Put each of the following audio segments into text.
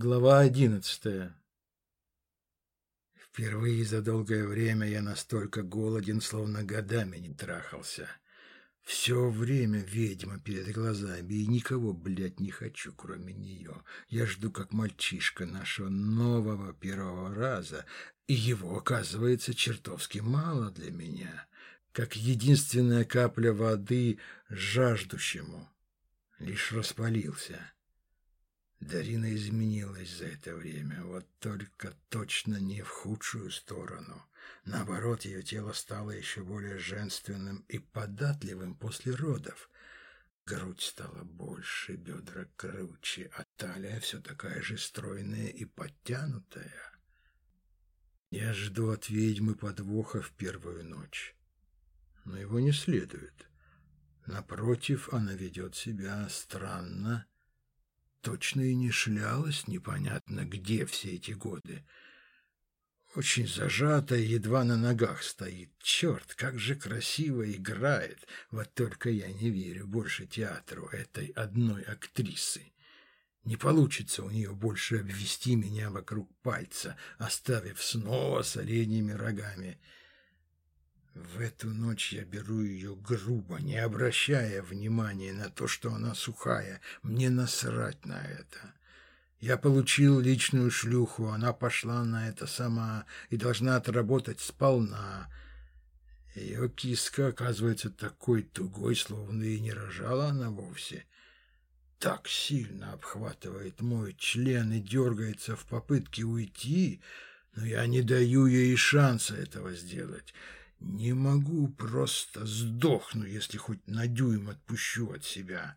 Глава одиннадцатая Впервые за долгое время я настолько голоден, словно годами не трахался. Все время ведьма перед глазами, и никого, блядь, не хочу, кроме нее. Я жду, как мальчишка, нашего нового первого раза, и его, оказывается, чертовски мало для меня, как единственная капля воды жаждущему. Лишь распалился. Дарина изменилась за это время, вот только точно не в худшую сторону. Наоборот, ее тело стало еще более женственным и податливым после родов. Грудь стала больше, бедра круче, а талия все такая же стройная и подтянутая. Я жду от ведьмы подвоха в первую ночь. Но его не следует. Напротив, она ведет себя странно, точно и не шлялась непонятно где все эти годы. Очень зажатая, едва на ногах стоит. Черт, как же красиво играет. Вот только я не верю больше театру этой одной актрисы. Не получится у нее больше обвести меня вокруг пальца, оставив снова с оленьими рогами. В эту ночь я беру ее грубо, не обращая внимания на то, что она сухая. Мне насрать на это. Я получил личную шлюху, она пошла на это сама и должна отработать сполна. Ее киска оказывается такой тугой, словно и не рожала она вовсе. Так сильно обхватывает мой член и дергается в попытке уйти, но я не даю ей шанса этого сделать. Не могу, просто сдохну, если хоть на дюйм отпущу от себя.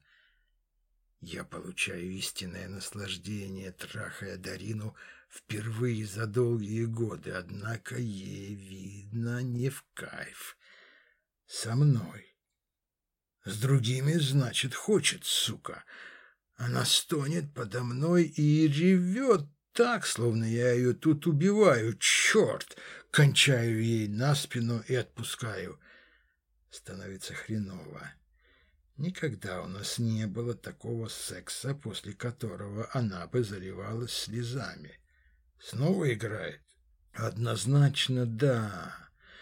Я получаю истинное наслаждение, трахая Дарину впервые за долгие годы, однако ей, видно, не в кайф. Со мной. С другими, значит, хочет, сука. Она стонет подо мной и ревет так, словно я ее тут убиваю. Черт! Кончаю ей на спину и отпускаю. Становится хреново. Никогда у нас не было такого секса, после которого она бы заливалась слезами. Снова играет? Однозначно да.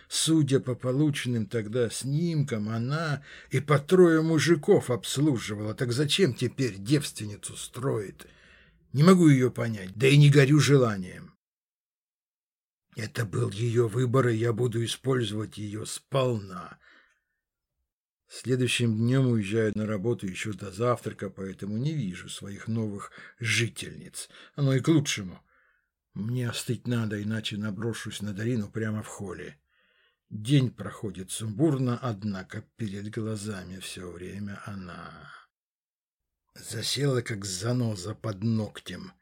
Судя по полученным тогда снимкам, она и по трое мужиков обслуживала. Так зачем теперь девственницу строит? Не могу ее понять, да и не горю желанием. Это был ее выбор, и я буду использовать ее сполна. Следующим днем уезжаю на работу еще до завтрака, поэтому не вижу своих новых жительниц. Оно и к лучшему. Мне остыть надо, иначе наброшусь на Дарину прямо в холле. День проходит сумбурно, однако перед глазами все время она... Засела, как заноза под ногтем,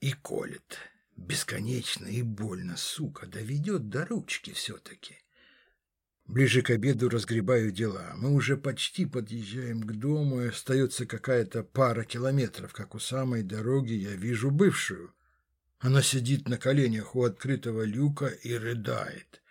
и колет. Бесконечно и больно, сука, доведет до ручки все-таки. Ближе к обеду разгребаю дела. Мы уже почти подъезжаем к дому, и остается какая-то пара километров, как у самой дороги я вижу бывшую. Она сидит на коленях у открытого люка и рыдает.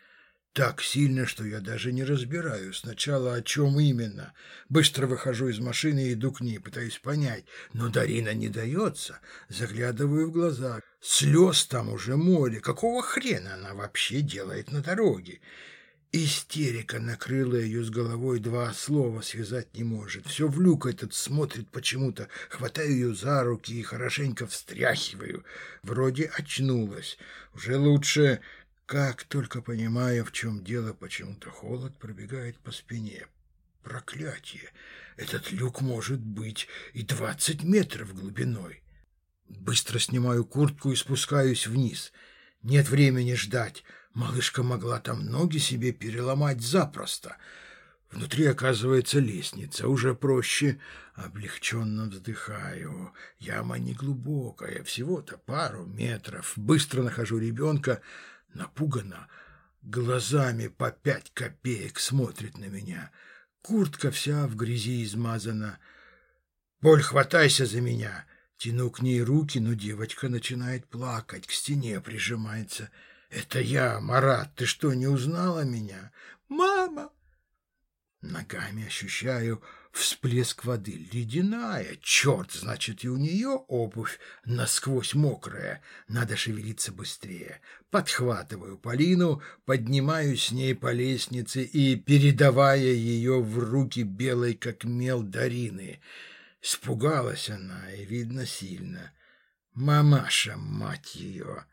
Так сильно, что я даже не разбираю сначала, о чем именно. Быстро выхожу из машины и иду к ней, пытаюсь понять. Но Дарина не дается. Заглядываю в глаза. Слез там уже море. Какого хрена она вообще делает на дороге? Истерика накрыла ее с головой, два слова связать не может. Все в люк этот смотрит почему-то. Хватаю ее за руки и хорошенько встряхиваю. Вроде очнулась. Уже лучше... Как только понимаю, в чем дело, почему-то холод пробегает по спине. Проклятие! Этот люк может быть и двадцать метров глубиной. Быстро снимаю куртку и спускаюсь вниз. Нет времени ждать. Малышка могла там ноги себе переломать запросто. Внутри оказывается лестница, уже проще. Облегченно вздыхаю. Яма неглубокая, всего-то пару метров. Быстро нахожу ребенка, Напуганно, глазами по пять копеек смотрит на меня. Куртка вся в грязи измазана. «Боль, хватайся за меня!» Тяну к ней руки, но девочка начинает плакать, к стене прижимается. «Это я, Марат, ты что, не узнала меня?» «Мама!» Ногами ощущаю Всплеск воды ледяная. Черт, значит, и у нее обувь насквозь мокрая. Надо шевелиться быстрее. Подхватываю Полину, поднимаю с ней по лестнице и передавая ее в руки белой, как мел, Дарины. Испугалась она, и видно сильно. Мамаша, мать ее!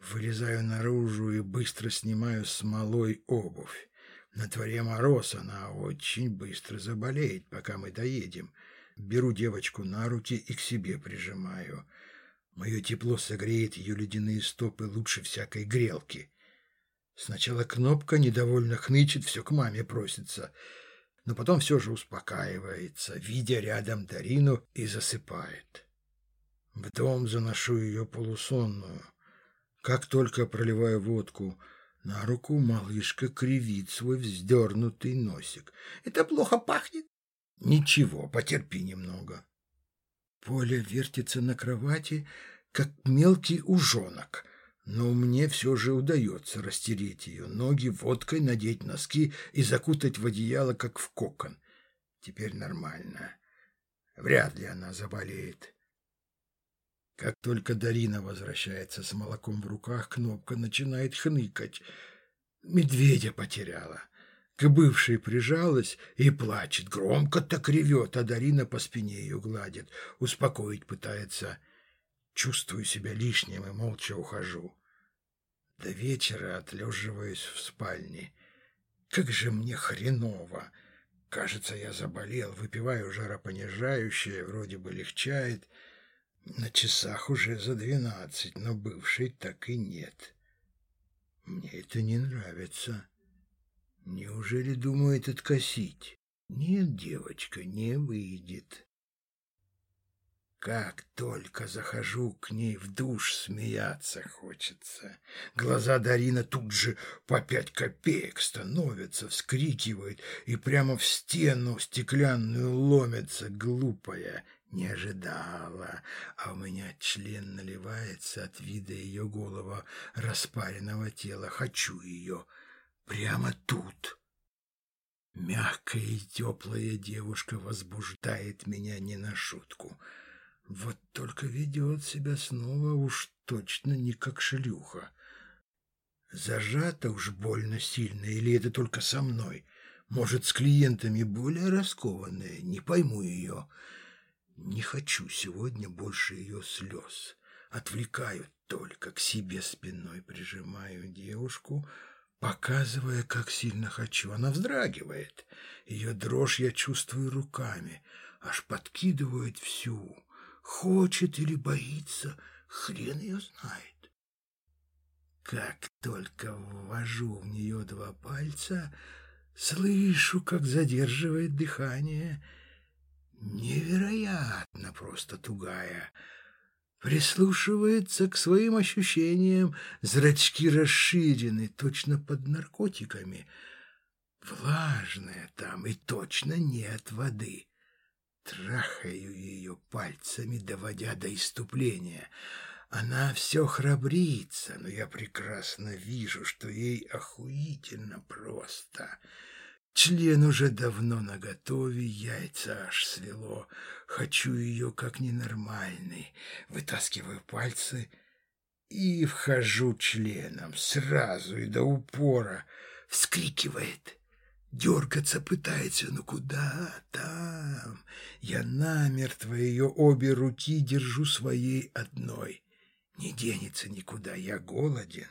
Вылезаю наружу и быстро снимаю смолой обувь. На дворе мороз, она очень быстро заболеет, пока мы доедем. Беру девочку на руки и к себе прижимаю. Мое тепло согреет ее ледяные стопы лучше всякой грелки. Сначала кнопка недовольно хнычет, все к маме просится, но потом все же успокаивается, видя рядом Дарину, и засыпает. В дом заношу ее полусонную. Как только проливаю водку — на руку малышка кривит свой вздернутый носик. «Это плохо пахнет?» «Ничего, потерпи немного». Поля вертится на кровати, как мелкий ужонок, но мне все же удается растереть ее, ноги водкой, надеть носки и закутать в одеяло, как в кокон. Теперь нормально. Вряд ли она заболеет. Как только Дарина возвращается с молоком в руках, кнопка начинает хныкать. Медведя потеряла. К бывшей прижалась и плачет. Громко так ревет, а Дарина по спине ее гладит. Успокоить пытается. Чувствую себя лишним и молча ухожу. До вечера отлеживаюсь в спальне. Как же мне хреново! Кажется, я заболел, выпиваю жаропонижающее, вроде бы легчает — на часах уже за двенадцать, но бывшей так и нет. Мне это не нравится. Неужели думает откосить? Нет, девочка, не выйдет. Как только захожу к ней в душ, смеяться хочется. Глаза Дарина тут же по пять копеек становятся, вскрикивает и прямо в стену стеклянную ломится, глупая не ожидала, а у меня член наливается от вида ее голого распаренного тела. Хочу ее прямо тут. Мягкая и теплая девушка возбуждает меня не на шутку. Вот только ведет себя снова уж точно не как шлюха. Зажата уж больно сильно, или это только со мной? Может, с клиентами более раскованная? Не пойму ее. Не хочу сегодня больше ее слез. Отвлекаю только к себе спиной, прижимаю девушку, показывая, как сильно хочу. Она вздрагивает. Ее дрожь я чувствую руками, аж подкидывает всю. Хочет или боится, хрен ее знает. Как только ввожу в нее два пальца, слышу, как задерживает дыхание — невероятно просто тугая. Прислушивается к своим ощущениям, зрачки расширены, точно под наркотиками. Влажная там и точно нет воды. Трахаю ее пальцами, доводя до иступления. Она все храбрится, но я прекрасно вижу, что ей охуительно просто — Член уже давно наготове, яйца аж свело. Хочу ее как ненормальный. Вытаскиваю пальцы и вхожу членом сразу и до упора. Вскрикивает. Дергаться пытается, но куда там? Я намертво ее обе руки держу своей одной. Не денется никуда, я голоден.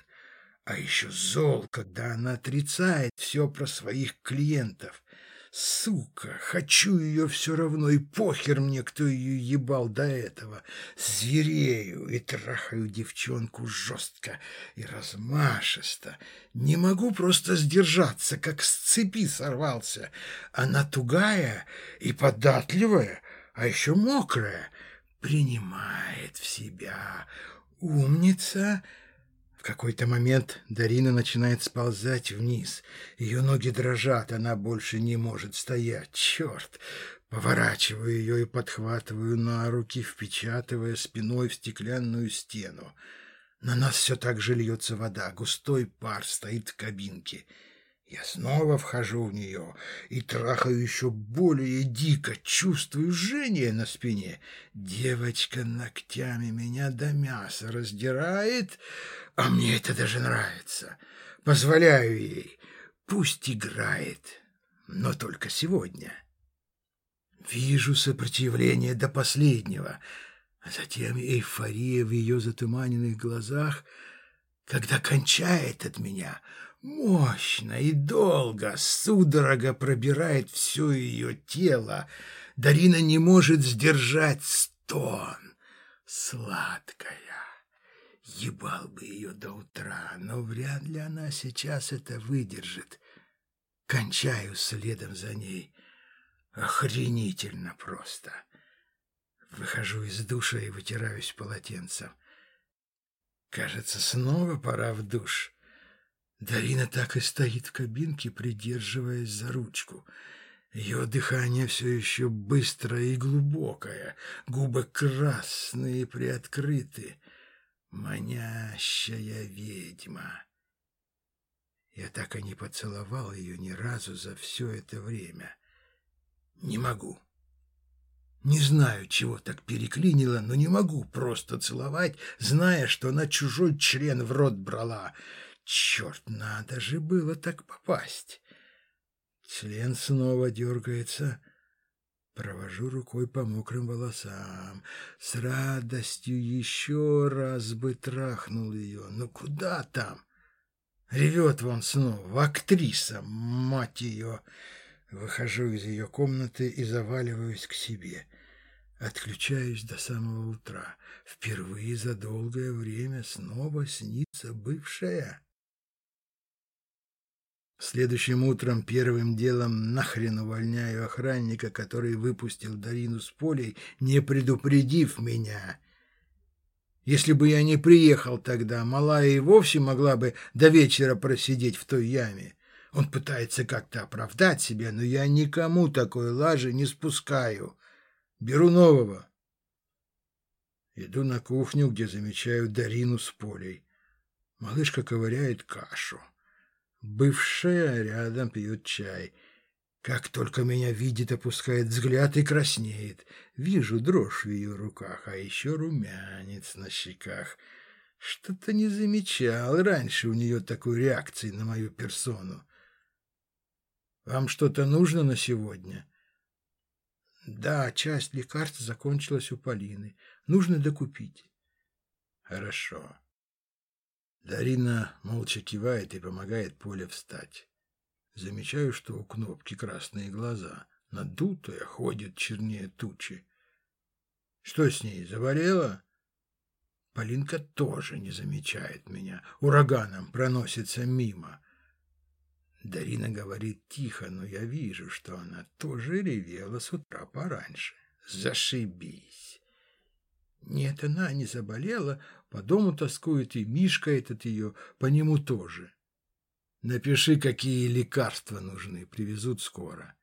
А еще зол, когда она отрицает все про своих клиентов. Сука, хочу ее все равно, и похер мне, кто ее ебал до этого. Зверею и трахаю девчонку жестко и размашисто. Не могу просто сдержаться, как с цепи сорвался. Она тугая и податливая, а еще мокрая. Принимает в себя. Умница — какой-то момент Дарина начинает сползать вниз. Ее ноги дрожат, она больше не может стоять. Черт! Поворачиваю ее и подхватываю на руки, впечатывая спиной в стеклянную стену. На нас все так же льется вода, густой пар стоит в кабинке. Я снова вхожу в нее и трахаю еще более дико, чувствую жжение на спине. Девочка ногтями меня до мяса раздирает, а мне это даже нравится. Позволяю ей, пусть играет, но только сегодня. Вижу сопротивление до последнего, а затем эйфория в ее затуманенных глазах, когда кончает от меня — Мощно и долго, судорога пробирает все ее тело. Дарина не может сдержать стон. Сладкая. Ебал бы ее до утра, но вряд ли она сейчас это выдержит. Кончаю следом за ней. Охренительно просто. Выхожу из душа и вытираюсь полотенцем. Кажется, снова пора в душ. Дарина так и стоит в кабинке, придерживаясь за ручку. Ее дыхание все еще быстрое и глубокое, губы красные и приоткрыты. Манящая ведьма. Я так и не поцеловал ее ни разу за все это время. Не могу. Не знаю, чего так переклинило, но не могу просто целовать, зная, что она чужой член в рот брала — Черт, надо же было так попасть. Член снова дергается. Провожу рукой по мокрым волосам. С радостью еще раз бы трахнул ее. Но куда там? Ревет вон снова. Актриса, мать ее. Выхожу из ее комнаты и заваливаюсь к себе. Отключаюсь до самого утра. Впервые за долгое время снова снится бывшая. Следующим утром первым делом нахрен увольняю охранника, который выпустил Дарину с полей, не предупредив меня. Если бы я не приехал тогда, малая и вовсе могла бы до вечера просидеть в той яме. Он пытается как-то оправдать себя, но я никому такой лажи не спускаю. Беру нового. Иду на кухню, где замечаю Дарину с полей. Малышка ковыряет кашу. Бывшая рядом пьет чай. Как только меня видит, опускает взгляд и краснеет. Вижу дрожь в ее руках, а еще румянец на щеках. Что-то не замечал раньше у нее такой реакции на мою персону. «Вам что-то нужно на сегодня?» «Да, часть лекарств закончилась у Полины. Нужно докупить». «Хорошо». Дарина молча кивает и помогает Поле встать. Замечаю, что у кнопки красные глаза. Надутая, ходит чернее тучи. Что с ней, заболела? Полинка тоже не замечает меня. Ураганом проносится мимо. Дарина говорит тихо, но я вижу, что она тоже ревела с утра пораньше. Зашибись. Нет, она не заболела, по дому тоскует, и Мишка этот ее, по нему тоже. Напиши, какие лекарства нужны, привезут скоро.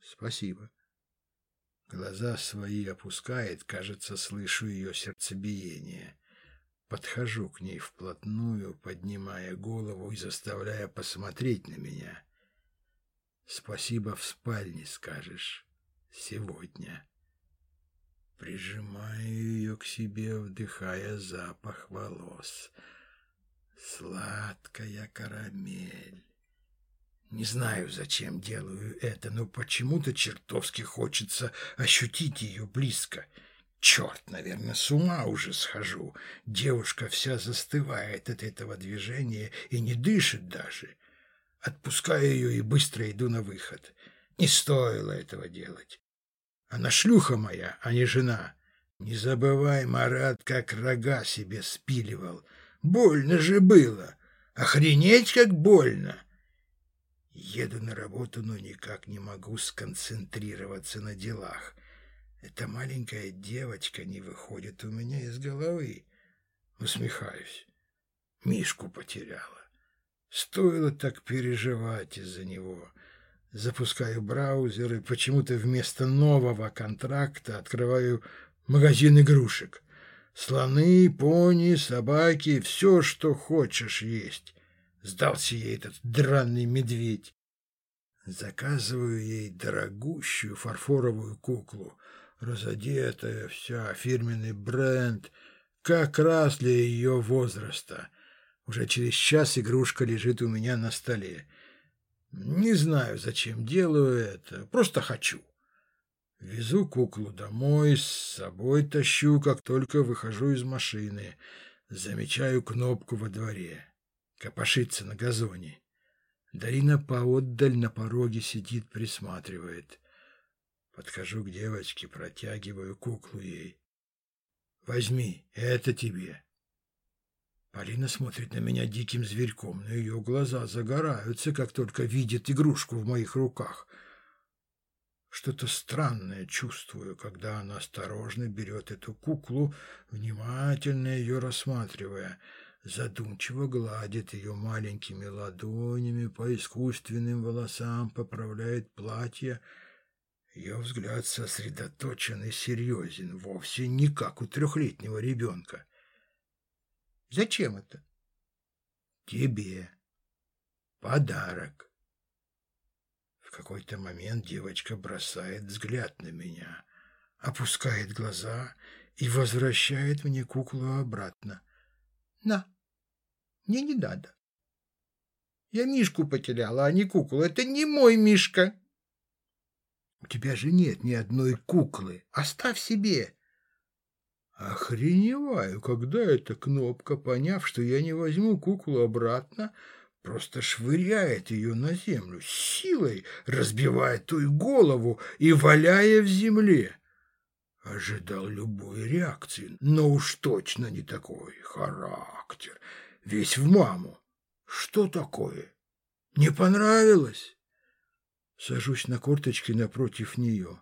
Спасибо. Глаза свои опускает, кажется, слышу ее сердцебиение. Подхожу к ней вплотную, поднимая голову и заставляя посмотреть на меня. Спасибо в спальне скажешь. Сегодня. Прижимаю ее к себе, вдыхая запах волос. Сладкая карамель. Не знаю, зачем делаю это, но почему-то чертовски хочется ощутить ее близко. Черт, наверное, с ума уже схожу. Девушка вся застывает от этого движения и не дышит даже. Отпускаю ее и быстро иду на выход. Не стоило этого делать. Она шлюха моя, а не жена. Не забывай, Марат, как рога себе спиливал. Больно же было. Охренеть, как больно. Еду на работу, но никак не могу сконцентрироваться на делах. Эта маленькая девочка не выходит у меня из головы. Усмехаюсь. Мишку потеряла. Стоило так переживать из-за него. Запускаю браузер и почему-то вместо нового контракта открываю магазин игрушек. Слоны, пони, собаки, все, что хочешь есть. Сдался ей этот дранный медведь. Заказываю ей дорогущую фарфоровую куклу, разодетая вся, фирменный бренд, как раз для ее возраста. Уже через час игрушка лежит у меня на столе. Не знаю, зачем делаю это, просто хочу. Везу куклу домой, с собой тащу, как только выхожу из машины. Замечаю кнопку во дворе. Копошится на газоне. Дарина поотдаль на пороге сидит, присматривает. Подхожу к девочке, протягиваю куклу ей. «Возьми, это тебе». Полина смотрит на меня диким зверьком, но ее глаза загораются, как только видит игрушку в моих руках. Что-то странное чувствую, когда она осторожно берет эту куклу, внимательно ее рассматривая, задумчиво гладит ее маленькими ладонями по искусственным волосам, поправляет платье. Ее взгляд сосредоточен и серьезен, вовсе не как у трехлетнего ребенка. Зачем это? Тебе. Подарок. В какой-то момент девочка бросает взгляд на меня, опускает глаза и возвращает мне куклу обратно. На, мне не надо. Я Мишку потеряла, а не куклу. Это не мой Мишка. У тебя же нет ни одной куклы. Оставь себе. Охреневаю, когда эта кнопка, поняв, что я не возьму куклу обратно, просто швыряет ее на землю, силой разбивает ту голову и валяя в земле. Ожидал любой реакции, но уж точно не такой характер, весь в маму. Что такое? Не понравилось? Сажусь на корточки напротив нее.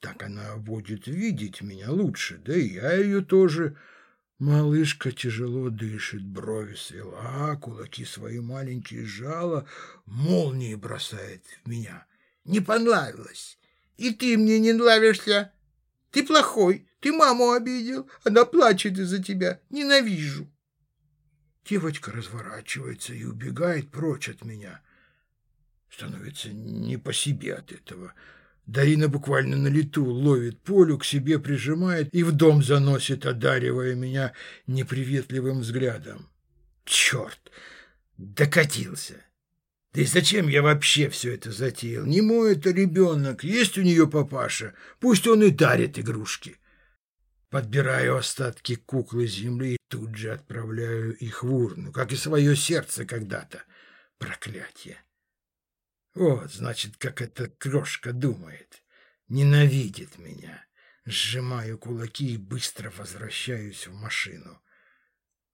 Так она будет видеть меня лучше, да и я ее тоже. Малышка тяжело дышит, брови свела, кулаки свои маленькие сжала, молнии бросает в меня. Не понравилось. И ты мне не нравишься. Ты плохой, ты маму обидел, она плачет из-за тебя. Ненавижу. Девочка разворачивается и убегает прочь от меня. Становится не по себе от этого. Дарина буквально на лету ловит Полю, к себе прижимает и в дом заносит, одаривая меня неприветливым взглядом. Черт! Докатился! Да и зачем я вообще все это затеял? Не мой это ребенок, есть у нее папаша, пусть он и дарит игрушки. Подбираю остатки куклы земли и тут же отправляю их в урну, как и свое сердце когда-то. Проклятие! Вот, значит, как эта крошка думает. Ненавидит меня. Сжимаю кулаки и быстро возвращаюсь в машину.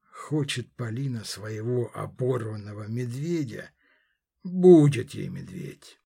Хочет Полина своего оборванного медведя? Будет ей медведь.